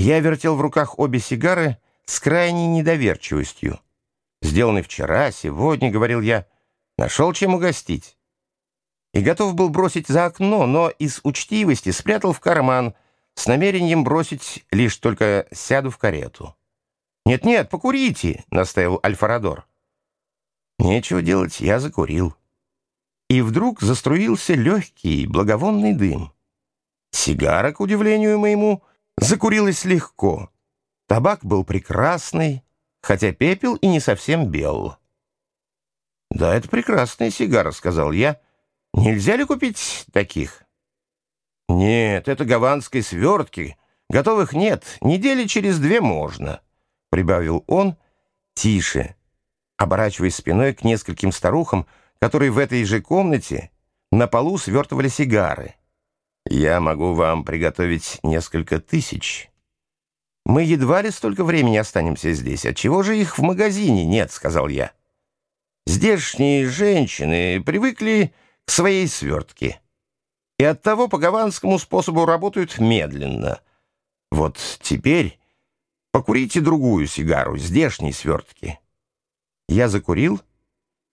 Я вертел в руках обе сигары с крайней недоверчивостью. «Сделаны вчера, сегодня», — говорил я, — «нашел чем угостить». И готов был бросить за окно, но из учтивости спрятал в карман с намерением бросить, лишь только сяду в карету. «Нет-нет, покурите», — настаивал Альфарадор. Нечего делать, я закурил. И вдруг заструился легкий, благовонный дым. Сигара, к удивлению моему, закурилась легко. Табак был прекрасный, хотя пепел и не совсем бел. «Да, это прекрасная сигара», — сказал я. «Нельзя ли купить таких?» «Нет, это гаванской свертки. Готовых нет. Недели через две можно», — прибавил он тише, оборачиваясь спиной к нескольким старухам, которые в этой же комнате на полу свертывали сигары. «Я могу вам приготовить несколько тысяч». «Мы едва ли столько времени останемся здесь. Отчего же их в магазине нет?» — сказал я. «Здешние женщины привыкли к своей свертке и оттого по гаванскому способу работают медленно. Вот теперь покурите другую сигару, здешней свертки». Я закурил,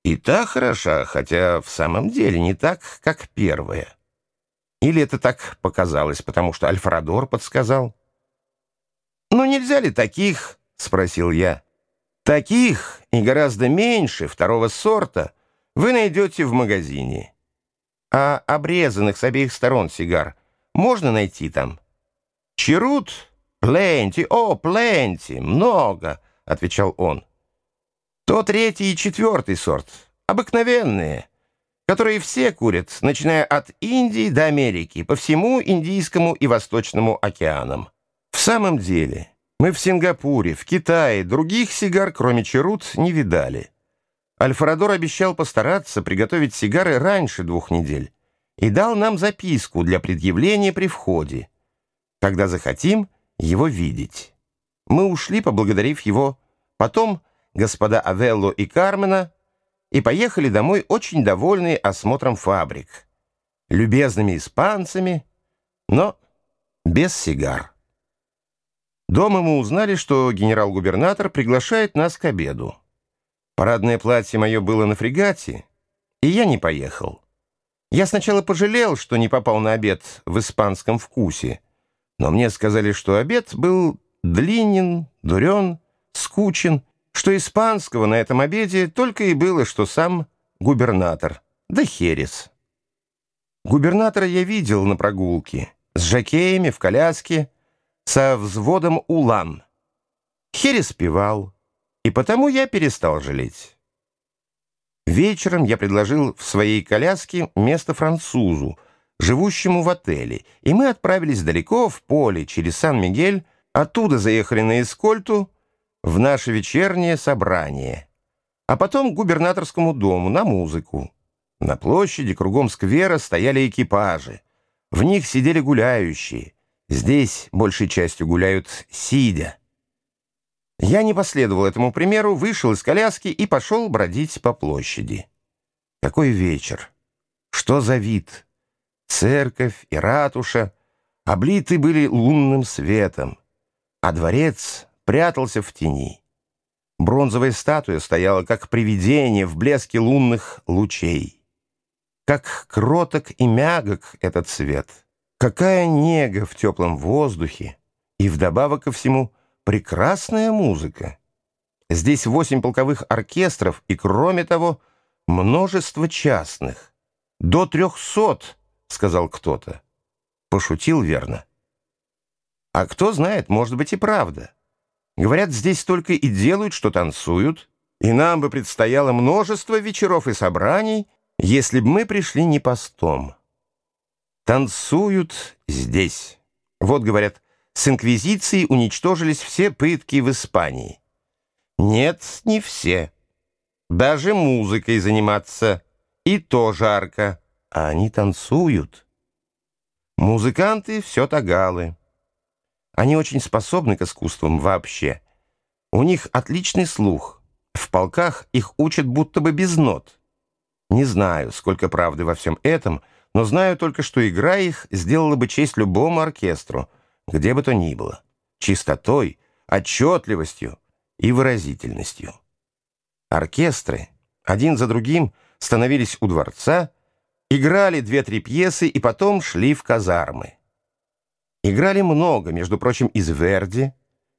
и та хороша, хотя в самом деле не так, как первая. Или это так показалось, потому что Альфрадор подсказал? «Ну нельзя ли таких?» — спросил я. «Таких и гораздо меньше второго сорта вы найдете в магазине. А обрезанных с обеих сторон сигар можно найти там?» «Черут? Пленти, о, пленти, много!» — отвечал он. То третий и четвертый сорт, обыкновенные, которые все курят, начиная от Индии до Америки, по всему Индийскому и Восточному океанам. В самом деле, мы в Сингапуре, в Китае других сигар, кроме черут, не видали. Альфарадор обещал постараться приготовить сигары раньше двух недель и дал нам записку для предъявления при входе, когда захотим его видеть. Мы ушли, поблагодарив его, потом господа Авелло и Кармена и поехали домой очень довольные осмотром фабрик, любезными испанцами, но без сигар. Дома мы узнали, что генерал-губернатор приглашает нас к обеду. Парадное платье мое было на фрегате, и я не поехал. Я сначала пожалел, что не попал на обед в испанском вкусе, но мне сказали, что обед был длинен, дурен, скучен что испанского на этом обеде только и было, что сам губернатор, да херес. Губернатора я видел на прогулке, с жакеями в коляске, со взводом улан. Херес певал, и потому я перестал жалеть. Вечером я предложил в своей коляске место французу, живущему в отеле, и мы отправились далеко в поле через Сан-Мигель, оттуда заехали на Эскольту, в наше вечернее собрание, а потом к губернаторскому дому на музыку. На площади кругом сквера стояли экипажи. В них сидели гуляющие. Здесь большей частью гуляют сидя. Я не последовал этому примеру, вышел из коляски и пошел бродить по площади. Какой вечер! Что за вид! Церковь и ратуша облиты были лунным светом, а дворец прятался в тени. Бронзовая статуя стояла как привидение в блеске лунных лучей. Как кроток и мягок этот цвет. Какая нега в теплом воздухе. И вдобавок ко всему прекрасная музыка. Здесь восемь полковых оркестров и, кроме того, множество частных. «До трехсот», — сказал кто-то. Пошутил верно. А кто знает, может быть и правда. Говорят, здесь только и делают, что танцуют, и нам бы предстояло множество вечеров и собраний, если бы мы пришли не постом. Танцуют здесь. Вот, говорят, с инквизицией уничтожились все пытки в Испании. Нет, не все. Даже музыкой заниматься и то жарко, а они танцуют. Музыканты все тагалы. Они очень способны к искусствам вообще. У них отличный слух. В полках их учат будто бы без нот. Не знаю, сколько правды во всем этом, но знаю только, что игра их сделала бы честь любому оркестру, где бы то ни было. чистотой, отчетливостью и выразительностью. Оркестры один за другим становились у дворца, играли две-три пьесы и потом шли в казармы. Играли много, между прочим, из Верди,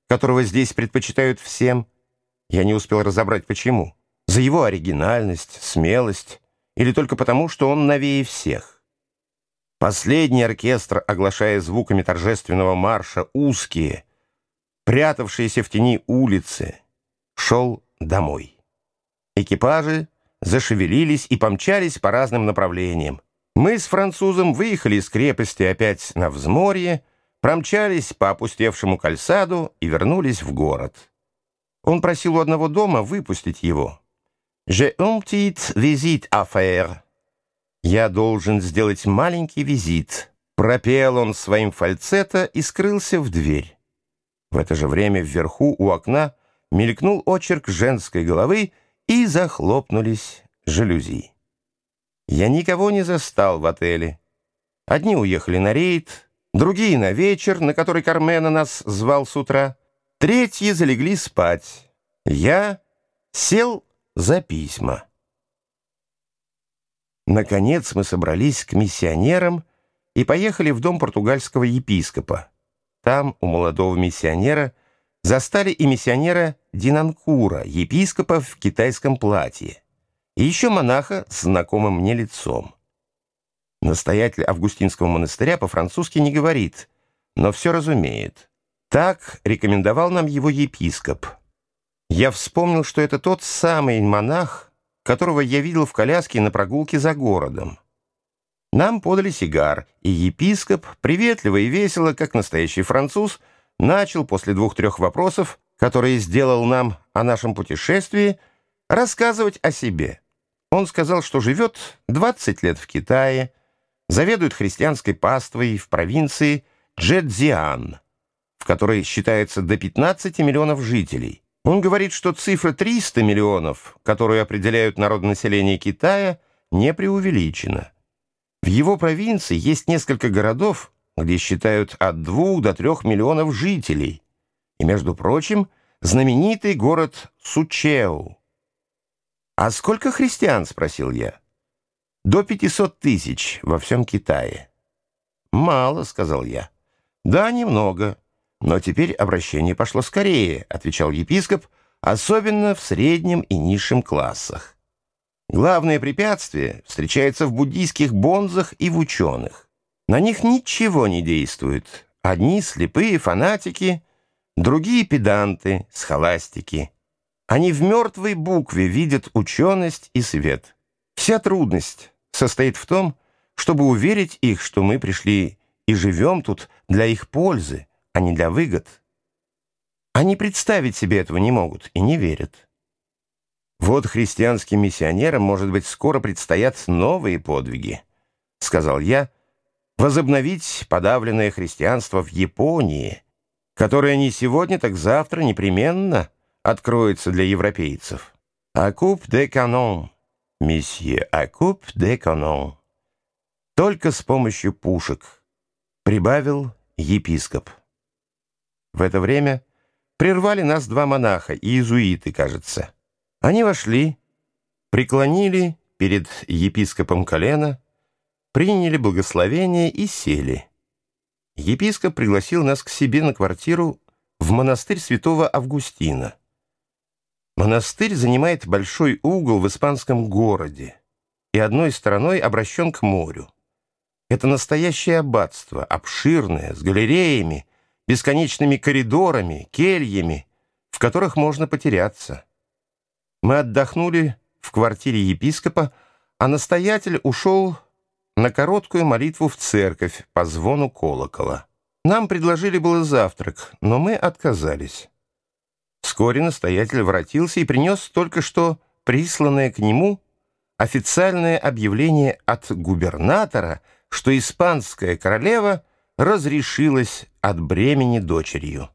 которого здесь предпочитают всем. Я не успел разобрать, почему. За его оригинальность, смелость или только потому, что он новее всех. Последний оркестр, оглашая звуками торжественного марша узкие, прятавшиеся в тени улицы, шел домой. Экипажи зашевелились и помчались по разным направлениям. Мы с французом выехали из крепости опять на взморье, промчались по опустевшему кальсаду и вернулись в город. Он просил у одного дома выпустить его. «J'ai un petit visite à faire». «Я должен сделать маленький визит», — пропел он своим фальцето и скрылся в дверь. В это же время вверху у окна мелькнул очерк женской головы, и захлопнулись жалюзи. Я никого не застал в отеле. Одни уехали на рейд, другие на вечер, на который Кармена нас звал с утра, третьи залегли спать. Я сел за письма. Наконец мы собрались к миссионерам и поехали в дом португальского епископа. Там у молодого миссионера застали и миссионера Динанкура, епископа в китайском платье, и еще монаха с знакомым мне лицом. Настоятель Августинского монастыря по-французски не говорит, но все разумеет. Так рекомендовал нам его епископ. Я вспомнил, что это тот самый монах, которого я видел в коляске на прогулке за городом. Нам подали сигар, и епископ, приветливо и весело, как настоящий француз, начал после двух-трех вопросов который сделал нам о нашем путешествии, рассказывать о себе. Он сказал, что живет 20 лет в Китае, заведует христианской паствой в провинции Джэцзиан, в которой считается до 15 миллионов жителей. Он говорит, что цифра 300 миллионов, которую определяют народонаселение Китая, не преувеличена. В его провинции есть несколько городов, где считают от 2 до 3 миллионов жителей – и, между прочим, знаменитый город Сучеу. «А сколько христиан?» — спросил я. «До 500 тысяч во всем Китае». «Мало», — сказал я. «Да, немного. Но теперь обращение пошло скорее», — отвечал епископ, «особенно в среднем и низшем классах. Главное препятствие встречается в буддийских бонзах и в ученых. На них ничего не действует. Одни слепые фанатики — Другие педанты, схоластики. Они в мертвой букве видят ученость и свет. Вся трудность состоит в том, чтобы уверить их, что мы пришли и живем тут для их пользы, а не для выгод. Они представить себе этого не могут и не верят. Вот христианским миссионерам, может быть, скоро предстоят новые подвиги, сказал я, возобновить подавленное христианство в Японии – которая не сегодня, так завтра непременно откроется для европейцев. «Акуп де канон, месье, акуп де канон». Только с помощью пушек, прибавил епископ. В это время прервали нас два монаха, иезуиты, кажется. Они вошли, преклонили перед епископом колено, приняли благословение и сели. Епископ пригласил нас к себе на квартиру в монастырь святого Августина. Монастырь занимает большой угол в испанском городе и одной стороной обращен к морю. Это настоящее аббатство, обширное, с галереями, бесконечными коридорами, кельями, в которых можно потеряться. Мы отдохнули в квартире епископа, а настоятель ушел на короткую молитву в церковь по звону колокола. Нам предложили было завтрак, но мы отказались. Вскоре настоятель воротился и принес только что присланное к нему официальное объявление от губернатора, что испанская королева разрешилась от бремени дочерью.